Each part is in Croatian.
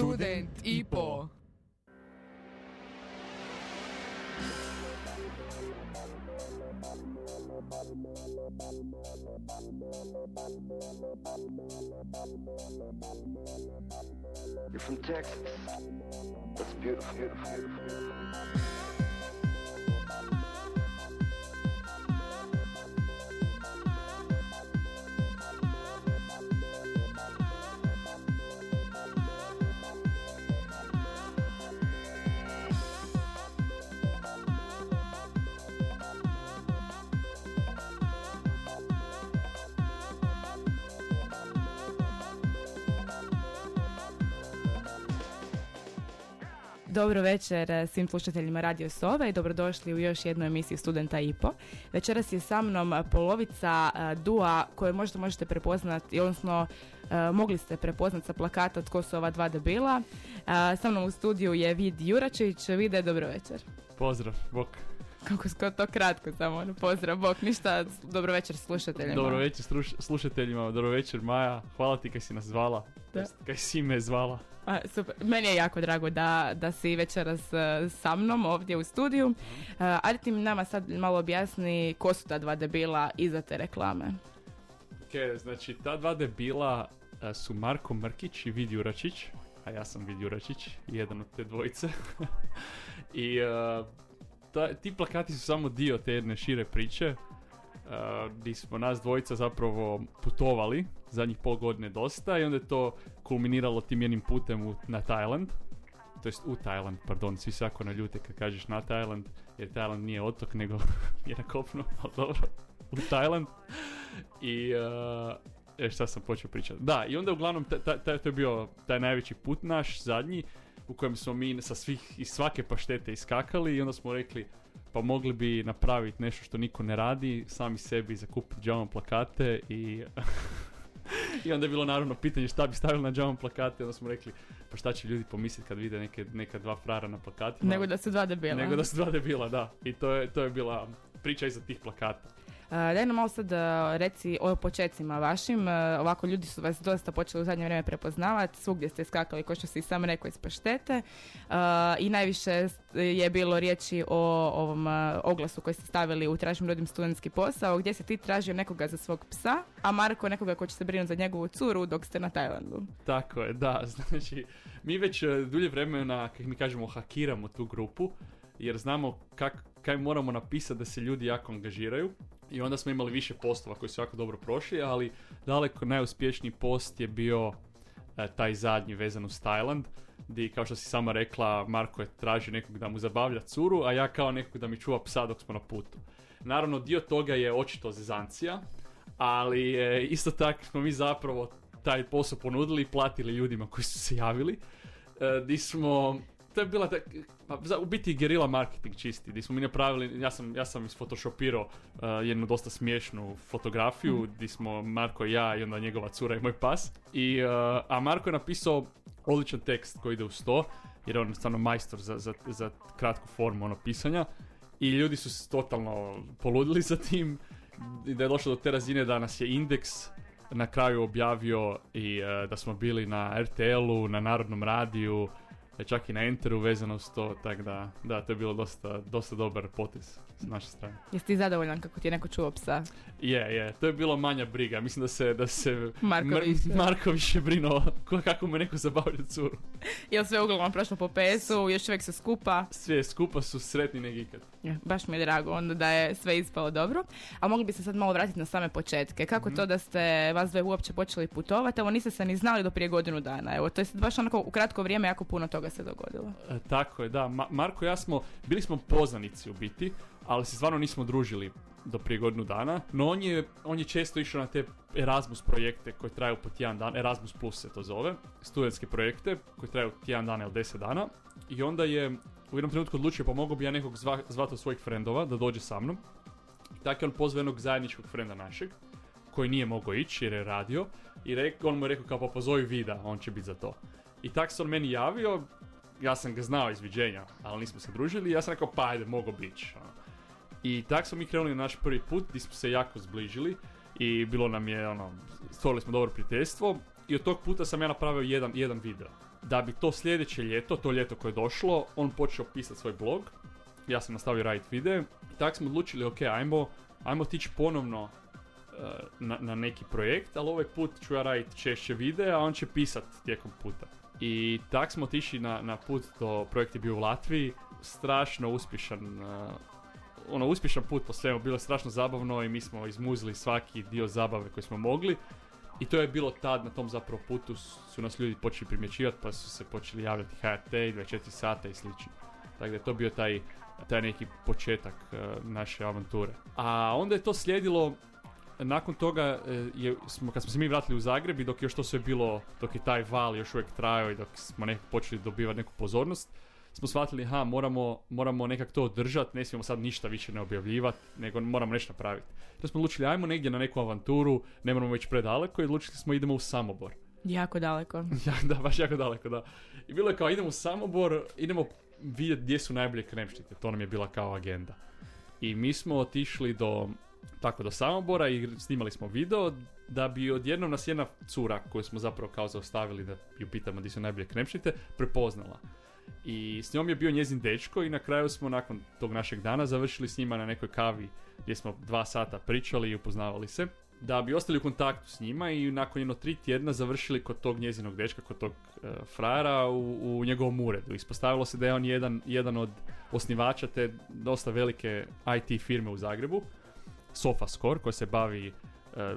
Student i po. You're from Texas. That's beautiful, beautiful, beautiful, beautiful. Dobro večer eh, svim slušateljima Radio Sove i dobrodošli u još jednu emisiju Studenta IPO. Večeras je sa mnom eh, polovica eh, dua koje možda možete prepoznati, odnosno mogli ste prepoznati sa plakata tko su ova dva debila. Sa mnom u studiju je Vid Juračić. Vide, dobro večer. Pozdrav, bok. Kako je to kratko samo, ono, pozdrav, bok, ništa, dobro večer slušateljima. Dobro večer slušateljima, dobro večer Maja, hvala ti kaj si nas zvala, da. kaj si me zvala. A, super. Meni je jako drago da, da si večeras e, sa mnom ovdje u studiju. Uh, ajde ti nama sad malo objasni ko su ta dva debila iza te reklame. Ok, znači ta dva debila e, su Marko Mrkić i Vid Juračić, a ja sam Vid Juračić, jedan od te dvojice. I ta, ti plakati su samo dio te jedne šire priče uh, gdje smo nas dvojica zapravo putovali zadnjih pol godine dosta i onda je to kulminiralo tim jednim putem u, na Tajland to jest u Tajland, pardon, svi se jako naljute kad kažeš na Tajland, jer Tajland nije otok, nego je na kopnu, ali dobro, u Tajland. I, uh, šta sam počeo pričati? Da, i onda uglavnom, to je bio taj najveći put naš, zadnji, u kojem smo mi sa svih, iz svake paštete iskakali i onda smo rekli, pa mogli bi napraviti nešto što niko ne radi, sami sebi zakupiti džavom plakate i... I onda je bilo naravno pitanje šta bi stavili na džavom plakate, onda smo rekli pa šta će ljudi pomisliti kad vide neke, neka dva frara na plakatima. Nego da su dva debila. Nego da su dva debila, da. I to je, to je bila priča iza tih plakata. Daj nam malo sad e, reci o počecima vašim. E, ovako ljudi su vas dosta počeli u zadnje vrijeme prepoznavati. Svugdje ste skakali, kao što si i sam rekao, iz paštete. E, I najviše je bilo riječi o ovom oglasu koji ste stavili u Tražim rodim studentski posao, gdje se ti tražio nekoga za svog psa, a Marko nekoga ko će se brinuti za njegovu curu dok ste na Tajlandu. Tako je, da. Znači, mi već dulje vremena, kako mi kažemo, hakiramo tu grupu jer znamo kak, kaj moramo napisati da se ljudi jako angažiraju i onda smo imali više postova koji su jako dobro prošli, ali daleko najuspješniji post je bio e, taj zadnji vezan uz Tajland, gdje kao što si sama rekla, Marko je tražio nekog da mu zabavlja curu, a ja kao nekog da mi čuva psa dok smo na putu. Naravno, dio toga je očito zezancija, ali e, isto tako smo mi zapravo taj posao ponudili i platili ljudima koji su se javili, e, di smo to je bila tak, pa, u biti gerila marketing čisti, gdje smo mi napravili, ja sam, ja sam isfotoshopirao uh, jednu dosta smiješnu fotografiju, mm. gdje smo Marko i ja i onda njegova cura i moj pas. I, uh, a Marko je napisao odličan tekst koji ide uz to, jer on je stvarno majstor za, za, za kratku formu ono pisanja. I ljudi su se totalno poludili za tim, da je došlo do te razine da nas je indeks na kraju objavio i uh, da smo bili na RTL-u, na Narodnom radiju, čak i na Enteru vezano s to, tako da, da, to je bilo dosta, dosta dobar potez s naše strane. Jesi ti zadovoljan kako ti je neko čuo psa? Je, je, to je bilo manja briga, mislim da se, da se Marko, više. Marko više brinuo kako me neko zabavlja curu. Jel sve uglavnom prošlo po PS-u, još uvijek se skupa? Sve skupa su sretni nek ikad. Je, baš mi je drago onda da je sve ispalo dobro. A mogli bi se sad malo vratiti na same početke. Kako mm to da ste vas dve uopće počeli putovati? Evo niste se ni znali do prije godinu dana. Evo, to je baš onako u kratko vrijeme jako puno toga se dogodilo. E, tako je, da. Marko i ja smo, bili smo poznanici u biti, ali se stvarno nismo družili do prije godinu dana, no on je, on je često išao na te Erasmus projekte koji traju po tjedan dan, Erasmus Plus se to zove, studentske projekte koji traju tjedan dana ili deset dana i onda je u jednom trenutku odlučio pa mogu bi ja nekog zva, zvati od svojih frendova da dođe sa mnom. I tako je on pozvao jednog zajedničkog frenda našeg koji nije mogao ići jer je radio i rek, on mu je rekao kao pa pozovi Vida, on će biti za to. I tako se on meni javio, ja sam ga znao iz viđenja, ali nismo se družili ja sam rekao pa ajde, mogo bić. Ono. I tako smo mi krenuli na naš prvi put gdje smo se jako zbližili i bilo nam je ono, stvorili smo dobro prijateljstvo i od tog puta sam ja napravio jedan, jedan video Da bi to sljedeće ljeto, to ljeto koje je došlo, on počeo pisati svoj blog. Ja sam nastavio raditi videe. I tako smo odlučili, ok, ajmo, ajmo tići ponovno uh, na, na neki projekt, ali ovaj put ću ja raditi češće videa, a on će pisat tijekom puta. I tak smo otišli na, na put do projekt je bio u Latviji, strašno uspješan uh, ono uspješan put po svemu, bilo je strašno zabavno i mi smo izmuzili svaki dio zabave koji smo mogli. I to je bilo tad, na tom zapravo putu su nas ljudi počeli primjećivati pa su se počeli javljati HRT i 24 sata i slično. Tako da je to bio taj, taj neki početak uh, naše avanture. A onda je to slijedilo nakon toga e, je, smo, kad smo se mi vratili u Zagreb i dok je još to sve bilo, dok je taj val još uvijek trajao i dok smo nekako počeli dobivati neku pozornost, smo shvatili, ha, moramo, moramo nekako to održati, ne smijemo sad ništa više ne objavljivati, nego moramo nešto napraviti. To smo odlučili, ajmo negdje na neku avanturu, ne moramo već predaleko i odlučili smo idemo u Samobor. Jako daleko. ja, da, baš jako daleko, da. I bilo je kao, idemo u Samobor, idemo vidjeti gdje su najbolje kremštite, to nam je bila kao agenda. I mi smo otišli do, tako do Samobora i snimali smo video da bi odjednom nas jedna cura koju smo zapravo kao zaustavili da ju pitamo gdje su najbolje kremštite, prepoznala. I s njom je bio njezin dečko i na kraju smo nakon tog našeg dana završili s njima na nekoj kavi gdje smo dva sata pričali i upoznavali se. Da bi ostali u kontaktu s njima i nakon jedno tri tjedna završili kod tog njezinog dečka, kod tog e, frajera u, u njegovom uredu. Ispostavilo se da je on jedan, jedan od osnivača te dosta velike IT firme u Zagrebu, SofaScore, koja se bavi e,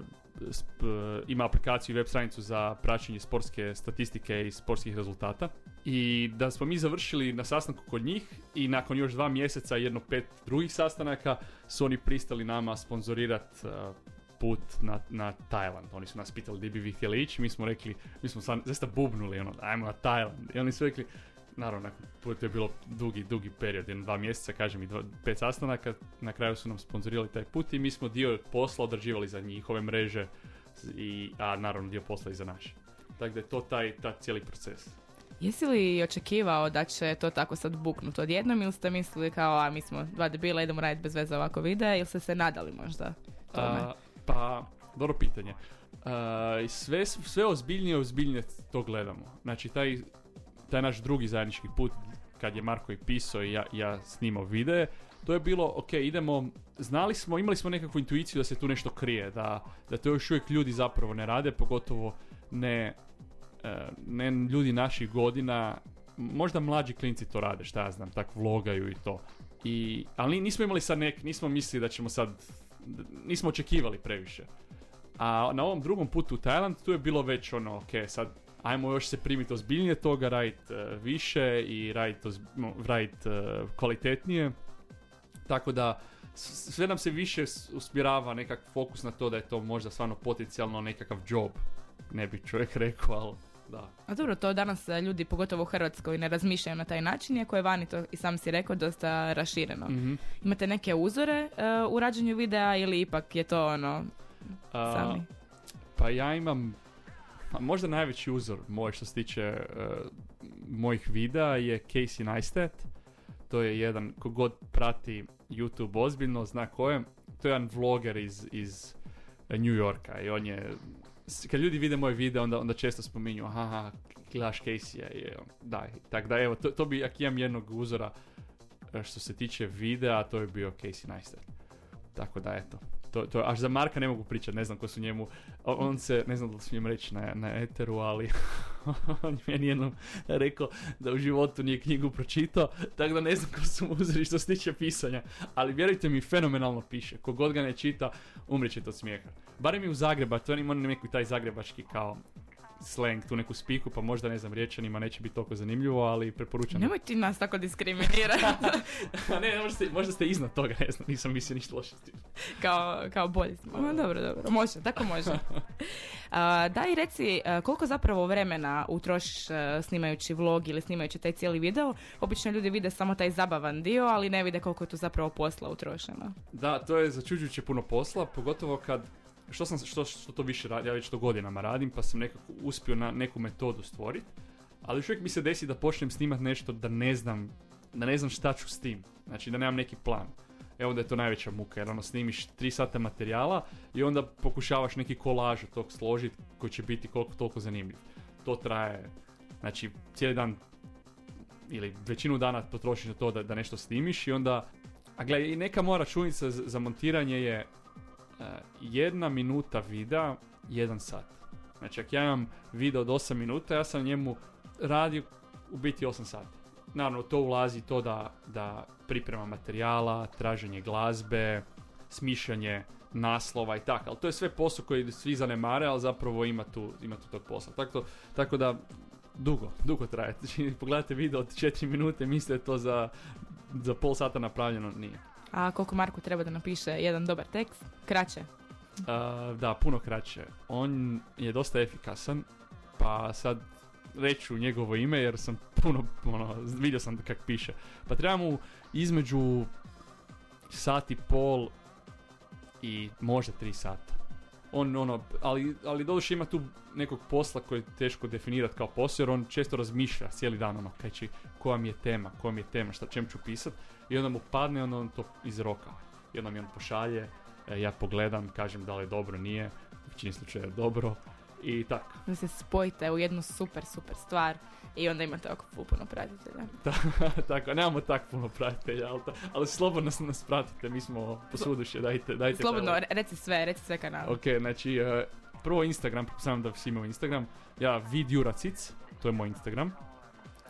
ima aplikaciju i web stranicu za praćenje sportske statistike i sportskih rezultata. I da smo mi završili na sastanku kod njih i nakon još dva mjeseca jedno pet drugih sastanaka su oni pristali nama sponzorirati put na, na Tajland. Oni su nas pitali gdje bi vi htjeli ići, mi smo rekli, mi smo sad zaista bubnuli, ono, ajmo na Tajland. I oni su rekli, naravno, to je bilo dugi, dugi period, jedno dva mjeseca, kažem i dva, pet sastanaka, na kraju su nam sponzorirali taj put i mi smo dio posla odrađivali za njihove mreže, i, a naravno dio posla i za naš. Tako da je to taj, taj cijeli proces. Jesi li očekivao da će to tako sad buknuti odjednom ili ste mislili kao, a mi smo dva debila, idemo raditi bez veze ovako videa ili ste se nadali možda tome? A, pa, dobro pitanje. A, sve, sve ozbiljnije ozbiljnije to gledamo. Znači, taj, taj naš drugi zajednički put, kad je Marko i pisao i ja, ja snimao videe, to je bilo, ok, idemo, znali smo, imali smo nekakvu intuiciju da se tu nešto krije, da, da to još uvijek ljudi zapravo ne rade, pogotovo ne, e, ne ljudi naših godina, možda mlađi klinci to rade, šta ja znam, tak vlogaju i to. I, ali nismo imali sad nek, nismo mislili da ćemo sad, nismo očekivali previše. A na ovom drugom putu u Tajland tu je bilo već ono, ok, sad ajmo još se primiti ozbiljnije toga, raditi uh, više i raditi radit, uh, kvalitetnije. Tako da sve nam se više usmjerava nekak fokus na to da je to možda stvarno potencijalno nekakav job. Ne bi čovjek rekao, ali da. A dobro, to danas e, ljudi, pogotovo u Hrvatskoj, ne razmišljaju na taj način, iako je vani to, i sam si rekao, dosta rašireno. Mhm. Imate neke uzore uh, u rađenju videa ili ipak je to ono, sami? Pa ja imam, pa možda najveći uzor moj što se tiče e, mojih videa je Casey Neistat. To je jedan, kogod prati YouTube ozbiljno, zna ko je. To je jedan vloger iz, iz New Yorka i on je, kad ljudi vide moje video, onda, onda često spominju, aha, gledaš Casey-a i evo, da, tako da evo, to, to bi, ako imam jednog uzora e, što se tiče videa, to je bio Casey Neistat. Tako da, eto. To, to, až za Marka ne mogu pričati, ne znam ko su njemu, on se, ne znam da li smijem reći na, na eteru, ali on meni jednom rekao da u životu nije knjigu pročitao, tako da ne znam ko su mu uzeli što se tiče pisanja, ali vjerujte mi, fenomenalno piše, kogod ga ne čita, umrijet od smijeha. Barem i u Zagreba, to ima neki taj zagrebački kao slang, tu neku spiku, pa možda ne znam, riječanima neće biti toliko zanimljivo, ali preporučam. Nemoj ti nas tako diskriminirati ne, možda ste, možda ste iznad toga, ne znam, nisam mislio ništa loše. kao, kao bolji smo. Ma, dobro, dobro, može, tako može. A, daj reci, koliko zapravo vremena utrošiš snimajući vlog ili snimajući taj cijeli video? Obično ljudi vide samo taj zabavan dio, ali ne vide koliko je tu zapravo posla utrošeno. Da, to je začuđujuće puno posla, pogotovo kad što sam što, što to više radim, ja već to godinama radim, pa sam nekako uspio na neku metodu stvoriti. Ali još uvijek mi se desi da počnem snimat nešto da ne znam, da ne znam šta ću s tim. Znači da nemam neki plan. Evo onda je to najveća muka, jer ono snimiš tri sata materijala i onda pokušavaš neki kolaž od tog složiti koji će biti koliko toliko zanimljiv. To traje Znači, cijeli dan ili većinu dana potrošiš na to da, da nešto snimiš i onda... A gledaj, i neka moja računica za, montiranje je jedna minuta videa, jedan sat. Znači, ako ja imam video od 8 minuta, ja sam njemu radio u biti 8 sati. Naravno, to ulazi to da, da priprema materijala, traženje glazbe, smišljanje naslova i tako, ali to je sve posao koji svi zanemare, ali zapravo ima tu, ima tu tog posla. Tako, tako da, dugo, dugo traje. Znači, pogledajte video od 4 minute, mislite to za, za pol sata napravljeno, nije. A koliko Marku treba da napiše jedan dobar tekst? Kraće. Uh, da, puno kraće. On je dosta efikasan, pa sad reću njegovo ime jer sam puno, ono, vidio sam kak piše. Pa treba mu između sat i pol i možda tri sata. On, ono, ali, ali doduše ima tu nekog posla koji je teško definirati kao posao jer on često razmišlja cijeli dan ono, kaj će, koja mi je tema, koja mi je tema, šta čem ću pisat i onda mu padne onda on to izroka. I onda mi on pošalje, e, ja pogledam, kažem da li je dobro, nije, u većini slučaja je dobro i tako. Da se spojite u jednu super, super stvar i onda imate oko puno pratitelja. tako, nemamo tak puno pratitelja, ali, ta- ali slobodno nas, nas pratite, mi smo posvuduše, dajte, dajte. Slobodno, taj- reci sve, reci sve kanale. Ok, znači, e, prvo Instagram, znam da svi imaju Instagram, ja Vid Juracic, to je moj Instagram,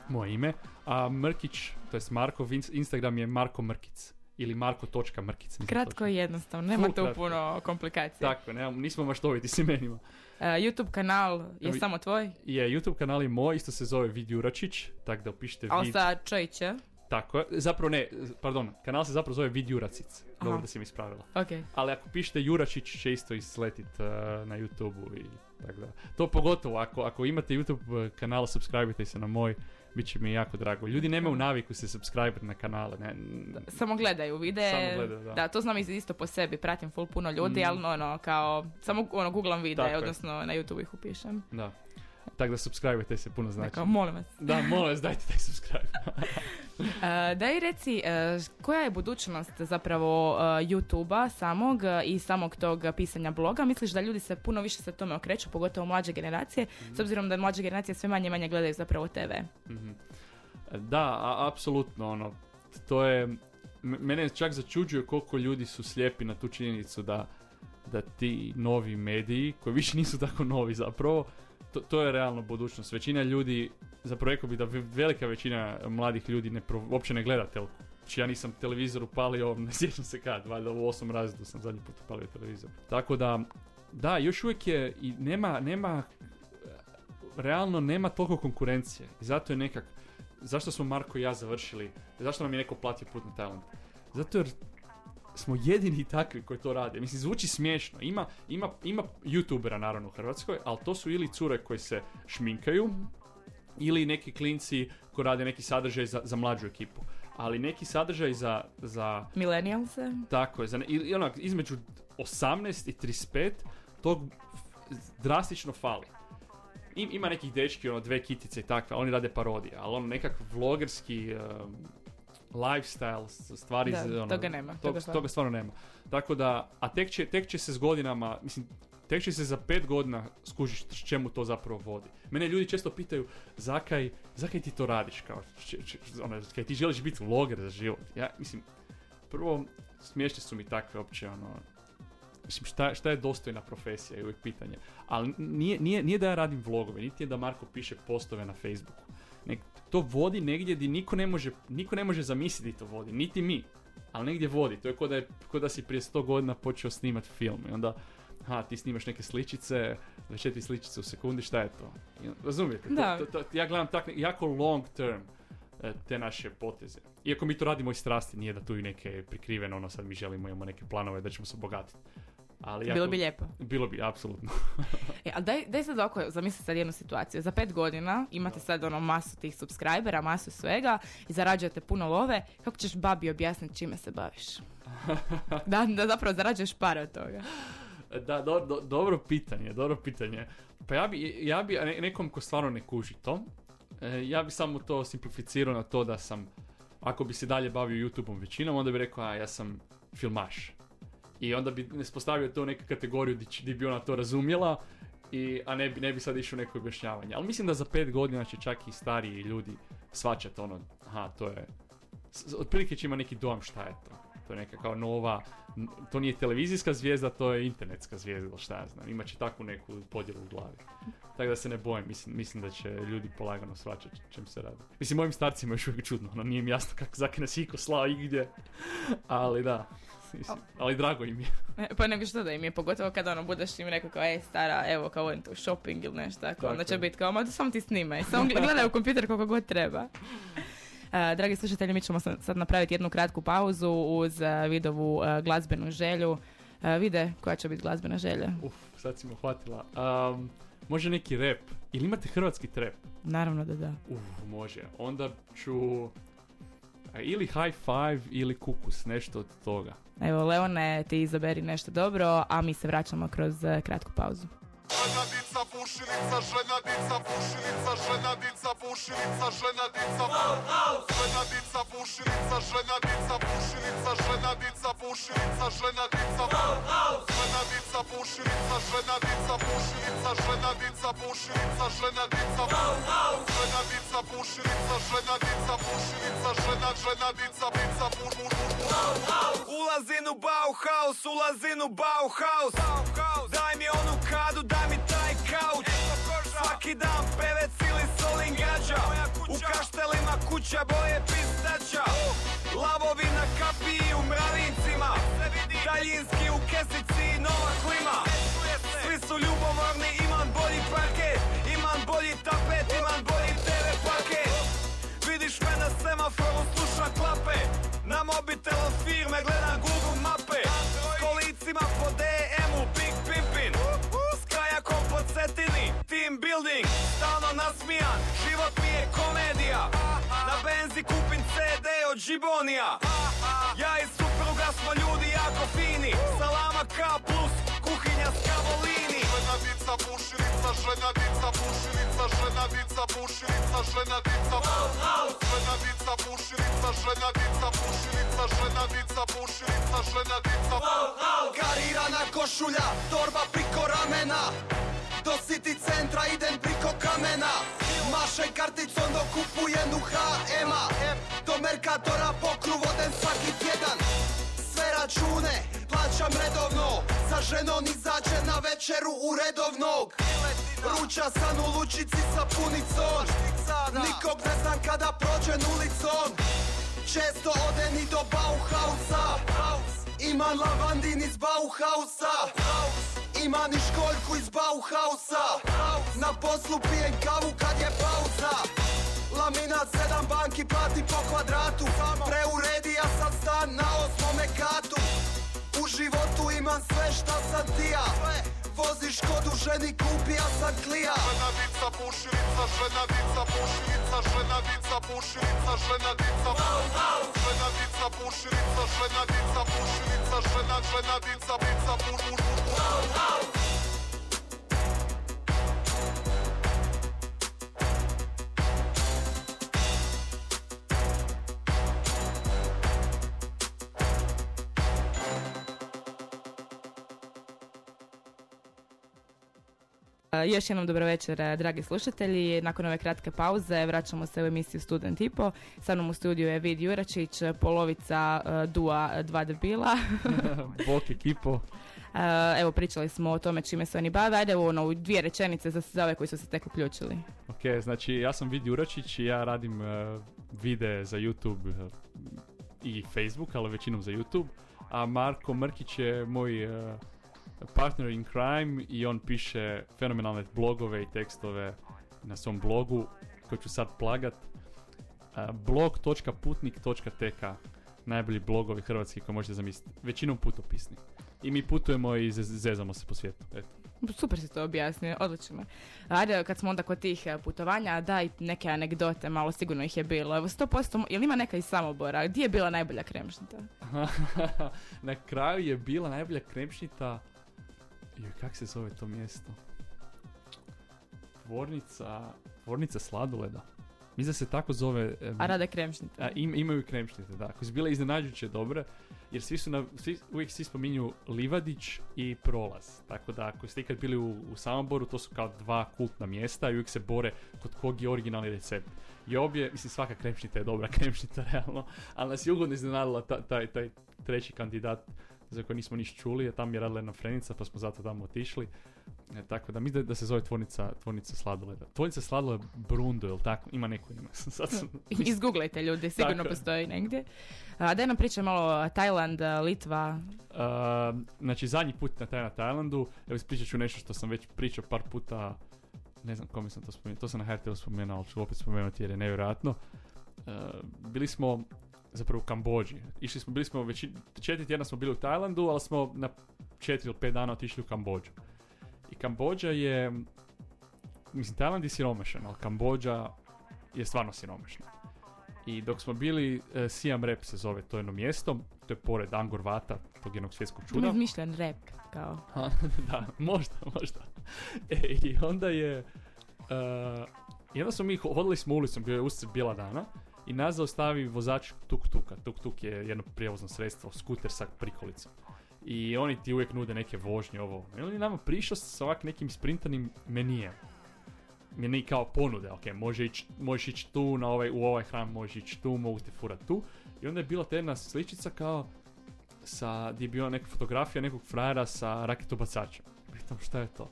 moje ime, a Mrkić, to jest Markov ins- Instagram je Marko Mrkic, ili Marko.mrkic. Kratko i jednostavno, nema tu puno komplikacija. Tako, nemam, nismo maštoviti s imenima. E, YouTube kanal je samo tvoj, Je, YouTube kanal je moj, isto se zove Vid Juračić, tako da upišite ali Vid. sa Čojića. Tako je, zapravo ne, pardon, kanal se zapravo zove Vid Juracic, dobro Aha. da si mi ispravila. Ok. Ali ako pišete Juračić će isto isletit uh, na YouTube-u i tako da. To pogotovo ako, ako imate YouTube kanal, subscribe se na moj, bit će mi jako drago. Ljudi nemaju naviku se subscribe na kanale, ne, Samo gledaju videe. Samo gledaju, da. to znam isto po sebi, pratim full puno ljudi, Mm. ali ono, kao, samo ono, googlam videe, Tako je. odnosno na YouTube ih upišem. da. Tako da subscribe se puno znači. Dakle, molim vas. Da, molim vas dajte taj subscribe. E, daj reci, e, koja je budućnost zapravo e, YouTube-a samog i samog tog pisanja bloga? Misliš da ljudi se puno više se tome okreću, pogotovo mlađe generacije, s obzirom da mlađe generacije sve manje i manje gledaju zapravo TV? Mhm. Da, a, apsolutno, ono, to je, mene čak začuđuje koliko ljudi su slijepi na tu činjenicu da, da ti novi mediji, koji više nisu tako novi zapravo, to, to je realno budućnost. Većina ljudi, zapravo rekao bi da ve- velika većina mladih ljudi ne, uopće ne gleda telku. Znači ja nisam televizor upalio, ne sjećam se kad, valjda u osam razredu sam zadnji put upalio televizor. Tako da, da, još uvijek je, i nema, nema, realno nema toliko konkurencije. I zato je nekak, zašto smo Marko i ja završili, zašto nam je neko platio put na Tajland? Zato jer smo jedini takvi koji to rade. Mislim, zvuči smiješno. Ima, ima, ima youtubera naravno u Hrvatskoj, ali to su ili cure koji se šminkaju, ili neki klinci koji rade neki sadržaj za, za mlađu ekipu. Ali neki sadržaj za, za Millennialse? tako je, za ne, i, i onak, između 18 i 35 tog drastično fali. Im, ima nekih dečki, ono, dve kitice i takve, oni rade parodije, ali ono nekakav vlogerski um, lifestyle stvari, Da, ono, toga nema, tog- toga stvarno. toga stvarno nema. Tako da, a tek će, tek će se s godinama, mislim, tek će se za pet godina skužiti s čemu to zapravo vodi. Mene ljudi često pitaju, zakaj, zakaj ti to radiš, kao, č, č, ono, kaj ti želiš biti vloger za život. Ja, mislim, prvo, smiješne su mi takve opće, ono, mislim, šta, šta je dostojna profesija je uvijek pitanje. Ali nije, nije, nije da ja radim vlogove, niti je da Marko piše postove na Facebooku. Nek, to vodi negdje gdje niko ne može, niko ne može zamisliti to vodi, niti mi. Ali negdje vodi, to je ko da, je, ko da si prije 100 godina počeo snimati film i onda ha, ti snimaš neke sličice, 24 sličice u sekundi, šta je to? Razumijete? To- Da. To, to, ja gledam tak, jako long term e, te naše poteze. Iako mi to radimo iz strasti, nije da tu i neke prikriveno, ono sad mi želimo, imamo neke planove da ćemo se obogatiti. Ali jako, Bilo bi lijepo. Bilo bi, apsolutno. E, ali daj, daj sad ovako, zamisli sad jednu situaciju. Za pet godina imate sad ono masu tih subscribera, masu svega i zarađujete puno love. Kako ćeš babi objasniti čime se baviš? da, da zapravo zarađuješ pare od toga. Da, do- do- dobro pitanje, dobro pitanje. Pa ja bi, ja bi ne- nekom ko stvarno ne kuži to, e, ja bi samo to simplificirao na to da sam, ako bi se dalje bavio YouTubeom većinom, onda bi rekao, a ja sam filmaš. I onda bi ne postavio to u neku kategoriju di bi ona to razumjela I, a ne bi, ne bi sad išao neko objašnjavanje. Ali mislim da za pet godina će čak i stariji ljudi svačati ono, aha, to je, otprilike će ima neki dojam šta je to. To je neka kao nova, to nije televizijska zvijezda, to je internetska zvijezda, ili šta ja znam. Imaće takvu neku podjelu u glavi. Tako da se ne bojim, mislim, mislim da će ljudi polagano svačati čem se radi. Mislim, mojim starcima je još uvijek čudno, ono nije mi jasno kako zake nas iko slao igdje. Ali da, mislim, ali drago im je. E, Pa nego što da im je, pogotovo kada ono budeš im rekao kao, ej stara, evo kao odem tu shopping ili nešto tako, onda Tako će je. biti kao, ma samo ti snimaj, samo gl- gledaj u kompjuter koliko god treba. Dragi slušatelji, mi ćemo sa- sad napraviti jednu kratku pauzu uz vidovu glazbenu želju. Vide koja će biti glazbena želja? Uf, sad si me uhvatila. Um, može neki rap. Ili imate hrvatski trap? Naravno da da. Uf, može. Onda ću... Ili high five ili kukus, nešto od toga. Evo, Leone, ti izaberi nešto dobro, a mi se vraćamo kroz kratku pauzu. Ženadica, bušilica, ženadica, bušilica, ženadica, bušilica, ženadica Ženadica, bušilica, ženadica, bušilica, ženadica, bušilica, ženadica Ženadica, bušilica, ženadica, bušilica, ženadica, bušilica, ženadica Ženadica, bušilica, ženadica, bušilica, žena, ženadica, bica, buš, buš, buš, buš Ulazim u Bauhaus, ulazim u Bauhaus Daj mi onu kadu, daj mi taj kauč. Svaki dan pevec ili solin gađa. U kaštelima kuća boje pistača Lavovi na kapiji u mravincima. Daljinski u kesici i nova klima. Svi su ljubomorni, imam bolji parket Imam bolji tapet, imam bolji TV paket. Vidiš me na semaforu, slušam Benzi kupim CD od Džibonija Ja i supruga smo ljudi jako fini. Salama K plus, kuhinja s kavolini Ženadica, bušilica, ženadica, bušilica, ženadica, bušilica, ženadica Ženadica, bušilica, ženadica, bušilica, ženadica, bušilica, ženadica Karirana košulja, torba priko ramena. Do city centra idem priko kamena Mašem karticom dok kupujem u HM-a Do Mercatora pokru vodem svaki tjedan. Sve račune plaćam redovno. Sa ženom izađem na večeru u redovnog. Ruča sam u lučici sa punicom. Nikog ne znam kada prođem ulicom. Često odem i do Bauhausa. Imam lavandin iz Bauhausa. Imam i školjku iz Bauhausa Na poslu pijem kavu kad je pauza. Laminat sedam banki plati po kvadratu. Preuredi ja sam stan na osmome katu. U životu imam sve šta sam tija Vozi Škodu ženi kupi ja sam klija. Ženadica, bušilica, ženadica, bušilica, ženadica, bušilica, ženadica Ženadica, bušilica, ženadica, bušilica, žena, ženadica, bica, buš, buš, Još jednom dobro večer, e, dragi slušatelji. Nakon ove kratke pauze vraćamo se u emisiju Student Ipo. Sa mnom u studiju je Vid Juračić, e, polovica e, dua e, Dva debila. Bok ekipo. E, Evo, pričali smo o tome čime se oni bave. Ajde ono, u dvije rečenice za, za ove koji su se tek uključili. Ok, znači ja sam Vid Juračić i ja radim uh, videe za YouTube uh, i Facebook, ali većinom za YouTube. A Marko Mrkić je moj uh, partner in crime i on piše fenomenalne blogove i tekstove na svom blogu koji ću sad plagat. Blog.putnik.tk Najbolji blogovi hrvatski koje možete zamisliti. Većinom putopisni. I mi putujemo i zez- zezamo se po svijetu. Eto. Super si to objasnio, odlično. Ajde, kad smo onda kod tih e, putovanja, daj neke anegdote, malo sigurno ih je bilo. Evo, 100%, jel ima neka iz Samobora? Gdje je bila najbolja kremšnita? Na kraju je bila najbolja kremšnita... Joj, kak se zove to mjesto? Tvornica... Tvornica sladoleda. Mislim da se tako zove... em, A rade kremšnite. a, im, imaju kremšnite, da. Koje su bile iznenađujuće dobre, jer svi su na, svi, uvijek svi spominju Livadić i Prolaz. Tako da, ako ste ikad bili u, u Samoboru, to su kao dva kultna mjesta i uvijek se bore kod kog je originalni recept. I obje, mislim, svaka kremšnita je dobra kremšnita, realno, ali nas je ugodno iznenadila ta- taj, taj treći kandidat za koji nismo niš čuli, a tam je radila jedna frenica, pa smo zato tamo otišli. E, tako da mislim da, da se zove tvornica, tvornica sladoleda. Tvornica sladoleda Brundo, jel tako? Ima neko ime. Sad sam, ljudi, sigurno Tako postoji negdje. A, daj nam pričaj malo Tajland, Litva. Uh, znači zadnji put na taj na Tajlandu, evo ispričat ću nešto što sam već pričao par puta, ne znam kome sam to spomenuo, to sam na HRT-u spomenuo, ali ću opet spomenuti jer je nevjerojatno. Uh, bili smo zapravo u Kambođi. Išli smo, bili smo već četiri tjedna smo bili u Tajlandu, ali smo na četiri ili pet dana otišli u Kambođu. I Kambođa je, mislim Tajland je siromašan, ali Kambođa je stvarno siromašna. I dok smo bili, uh, Siam Rep se zove to jedno mjesto, to je pored Angkor Vata, tog jednog svjetskog Čuda. Izmišljen rep, kao. A, da, možda, možda. E, I onda je... Uh, I onda smo mi hodili smo ulicom, bio je usred bijela dana i nas zaustavi vozač tuk-tuka. Tuk-tuk je jedno prijevozno sredstvo, skuter sa prikolicom. I oni ti uvijek nude neke vožnje, ovo. I on nama prišao sa ovak nekim sprintanim menijem. Meni kao ponude, ok, može ići, možeš ići tu, na ovaj, u ovaj hram, možeš ići tu, mogu te furat tu. I onda je bila ta jedna sličica kao sa, gdje je bila neka fotografija nekog frajera sa raketobacačem. Pitam šta je to?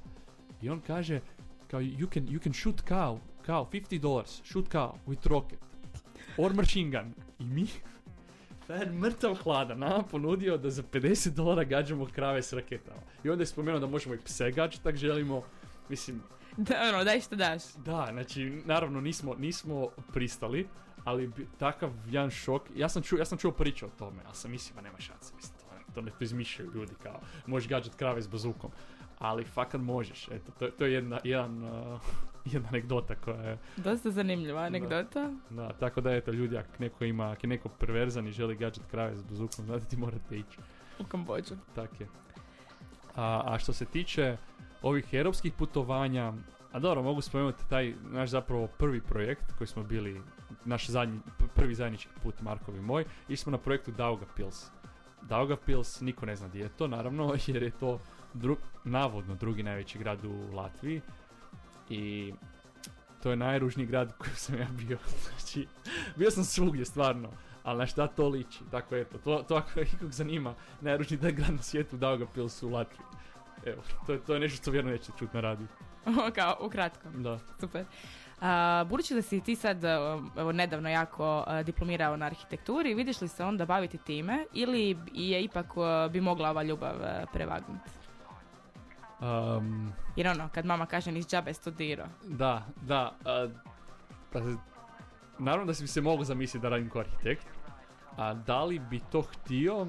I on kaže, kao you can, you can shoot cow, cow, 50 dollars, shoot cow with rocket. Or machine gun. I mi, frajer mrtav hladan, nama ponudio da za 50 dolara gađamo krave s raketama. I onda je spomenuo da možemo i pse gađati, tak želimo. Mislim, Da, ono, daj što daš. da, znači, naravno nismo, nismo pristali, ali bi- takav jedan šok, ja sam, čuo, ja sam čuo priču o tome, ali sam mislio, ma nema šanse, mislim, to, to ne to izmišljaju ljudi, kao, možeš gađat krave s bazukom, ali fakat možeš, eto, to, to je jedna, jedan, uh, jedna anegdota koja je, Dosta zanimljiva anegdota. da, tako da eto, ljudi, ako neko ima, ako je neko perverzan i želi gađat krave s bazukom, znate ti morate ići. U Kambođu. Tak je. A, a što se tiče ovih europskih putovanja, a dobro, mogu spomenuti taj naš zapravo prvi projekt koji smo bili, naš zadnji, prvi zajednički put Markov i moj, išli smo na projektu Daugavpils. Daugavpils, niko ne zna gdje je to, naravno, jer je to dru- navodno drugi najveći grad u Latviji i to je najružniji grad u kojem sam ja bio. Znači, bio sam svugdje stvarno, ali na šta to liči? Tako eto, to, to ako ikog zanima, najružniji da grad na svijetu Daugavpils u Latviji. Evo, to, je- to je nešto što vjerno nećete čuti na radiju. kao, ukratko. Da. Super. A, budući da si ti sad a, evo, nedavno jako a, diplomirao na arhitekturi, vidiš li se onda baviti time ili je ipak a, bi mogla ova ljubav a, prevagnuti? Um, Jer ono, kad mama kaže nis džabe studirao. da, da. a, pa, naravno da si se mogao zamisliti da radim kao arhitekt. A da li bi to htio?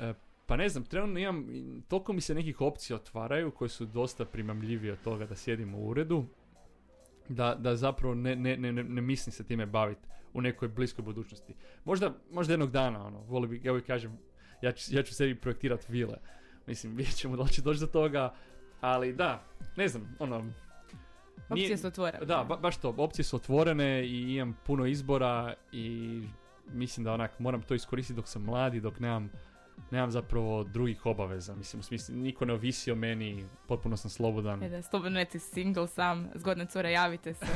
E, pa ne znam, trenutno imam, toliko mi se nekih opcija otvaraju koje su dosta primamljivije od toga da sjedim u uredu. Da, da zapravo ne, ne, ne, ne, mislim se time baviti u nekoj bliskoj budućnosti. Možda, možda jednog dana, ono, voli bi, ja uvijek kažem, ja ću, ja ću sebi projektirati vile. Mislim, vidjet ćemo da li će doći do toga, ali da, ne znam, ono... Opcije su otvorene. Da, ba- baš to, opcije su otvorene i imam puno izbora i mislim da onak moram to iskoristiti dok sam mladi, dok nemam, nemam zapravo drugih obaveza. Mislim, u smislu, niko ne ovisi o meni, potpuno sam slobodan. E da, slobodno reci single sam, zgodne cure, javite se.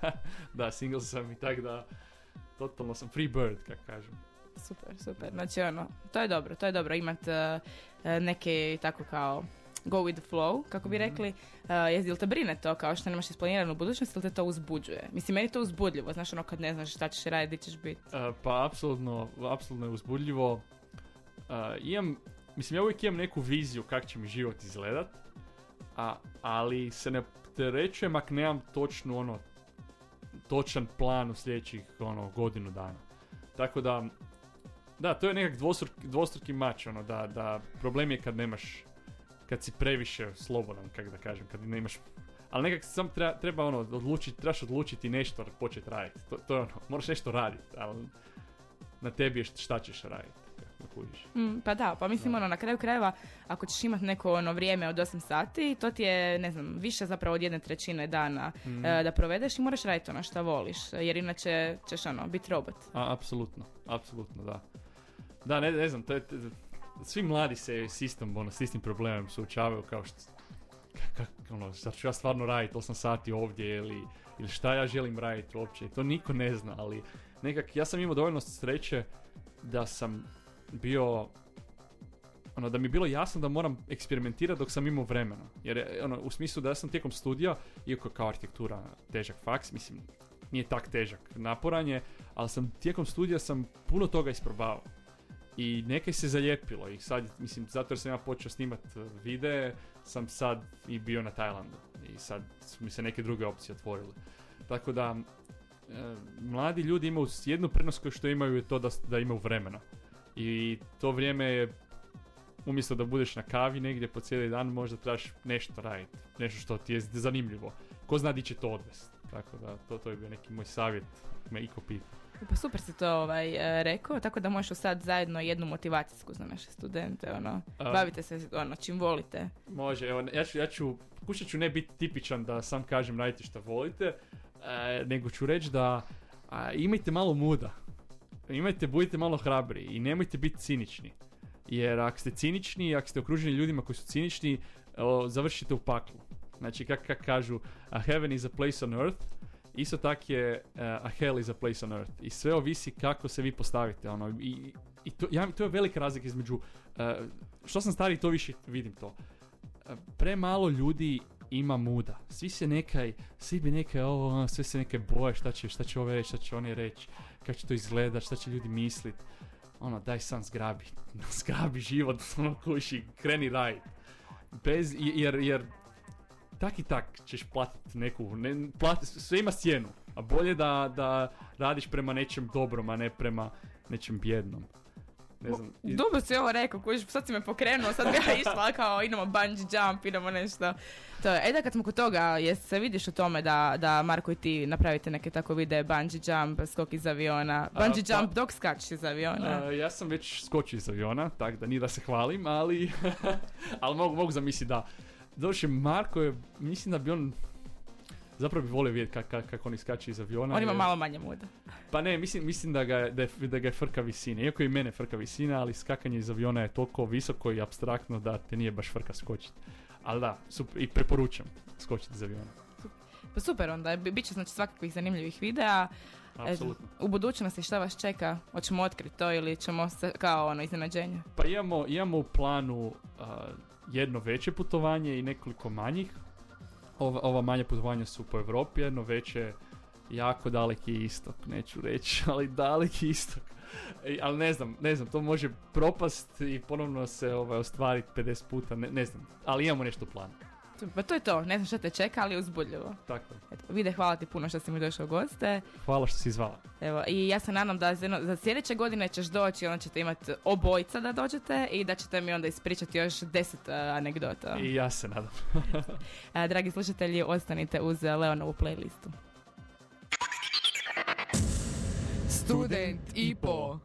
da, single sam i tak da, totalno sam free bird, kako kažem. super, super. Znači ono, to je dobro, to je dobro imat e, neke tako kao go with the flow, kako bi Mhm. rekli. Uh, jel te brine to kao što nemaš isplanirano u budućnosti ili te to uzbuđuje? Mislim, meni je to uzbudljivo, znaš ono kad ne znaš šta ćeš raditi, gdje ćeš biti. Uh, pa apsolutno, apsolutno je uzbudljivo. Uh, imam, mislim ja uvijek imam neku viziju kako će mi život izgledat, a, ali se ne opterećujem ako nemam točnu ono, točan plan u sljedećih ono, godinu dana. Tako da, da, to je nekak dvostruki, dvostruki mač, ono, da, da problem je kad nemaš, kad si previše slobodan, kako da kažem, kad nemaš ali nekak sam treba, treba ono, odlučiti, trebaš odlučiti nešto početi raditi. To, to je ono, moraš nešto raditi, ali na tebi je šta ćeš raditi. Mm, pa da, pa mislim Da. ono, na kraju krajeva, ako ćeš imati neko ono vrijeme od 8 sati, to ti je, ne znam, više zapravo od jedne trećine dana Mhm. e, da provedeš i moraš raditi ono što voliš, jer inače ćeš ono, biti robot. A, apsolutno, apsolutno, da. Da, ne, ne znam, to je, svi mladi se s istom, ono, s istim problemom suočavaju kao što, ka, ka- ono, šta ću ja stvarno raditi 8 sati ovdje ili, ili šta ja želim raditi uopće, to niko ne zna, ali nekak, ja sam imao dovoljno sreće da sam bio, ono, da mi je bilo jasno da moram eksperimentirati dok sam imao vremena. Jer, je, ono, u smislu da ja sam tijekom studija, iako kao arhitektura težak faks, mislim, nije tak težak, naporan je, ali sam tijekom studija sam puno toga isprobao. I neke se zalijepilo i sad, mislim, zato jer sam ja počeo snimat eh, videe, sam sad i bio na Tajlandu. I sad su mi se neke druge opcije otvorile. Tako da, eh, mladi ljudi imaju jednu prednost koju što imaju je to da, da imaju vremena. I to vrijeme je, umjesto da budeš na kavi negdje po cijeli dan, možda trebaš nešto raditi. Nešto što ti je zanimljivo. Ko zna di će to odvesti. Tako da, to, to je bio neki moj savjet. Me iko pita. Pa super si to ovaj, e, rekao, tako da možeš sad zajedno jednu motivacijsku za naše studente, ono, bavite se ono, čim volite. Može, evo, ja ću, ja ću, pokušat ću ne biti tipičan da sam kažem radite što volite, e, nego ću reći da a, imajte malo muda. Imajte, budite malo hrabri i nemojte biti cinični. Jer ako ste cinični, ako ste okruženi ljudima koji su cinični, o, završite u paklu. Znači, kak, kak kažu, a heaven is a place on earth, isto tak je e, a hell is a place on earth. I sve ovisi kako se vi postavite. Ono, I, i to, ja, to je velika razlika između, e, što sam stariji, to više vidim to premalo ljudi ima muda. Svi se nekaj, svi bi nekaj, ovo, sve se neke boje, šta će, šta će ove reći, šta će oni reći, kako će to izgledat, šta će ljudi mislit. Ono, daj sam zgrabi, zgrabi život, ono, kuši, kreni radit. Bez, jer, jer tak i tak ćeš platiti neku, ne, plati, sve ima cijenu. A bolje da, da radiš prema nečem dobrom, a ne prema nečem bjednom. Ne znam. i- Dobro si ovo rekao, kužiš, sad si me pokrenuo, sad bi ja išla kao idemo bungee jump, idemo nešto. To je, e da kad smo kod toga, jes se vidiš u tome da, da Marko i ti napravite neke tako videe, bungee jump, skok iz aviona, A, bungee pa- jump dok skačeš iz aviona. A, ja sam već skočio iz aviona, tak da nije da se hvalim, ali, ali mogu, mogu zamisliti da. Doduše, Marko je, mislim da bi on, zapravo bi volio vidjeti kako kak, oni skače iz aviona. On ima jer- malo manje muda. Pa ne, mislim, mislim da, ga, je- da, je, da ga je frka visine. Iako i mene frka visina, ali skakanje iz aviona je toliko visoko i abstraktno da te nije baš frka skočiti. Ali da, super, i preporučam skočiti iz aviona. Pa super onda, bi- bit će znači svakakvih zanimljivih videa. E, Apsolutno. u budućnosti šta vas čeka? Hoćemo otkriti to ili ćemo se, kao ono iznenađenje? Pa imamo, imamo u planu jedno veće putovanje i nekoliko manjih. Ova, ova manja putovanja su po Europi, jedno veće jako daleki istok, neću reći, ali daleki istok. I, ali ne znam, ne znam, to može propast i ponovno se ovaj, ostvariti 50 puta, ne, ne znam, ali imamo nešto u planu. Pa to je to, ne znam šta te čeka, ali uzbudljivo. Tako je. Eto, vide, hvala ti puno što si mi došao u goste. Hvala što si zvala. Evo, i ja se nadam da za, sljedeće godine ćeš doći, onda ćete imati obojica da dođete i da ćete mi onda ispričati još deset uh, anegdota. I ja se nadam. A, dragi slušatelji, ostanite uz Leonovu playlistu. Student i po.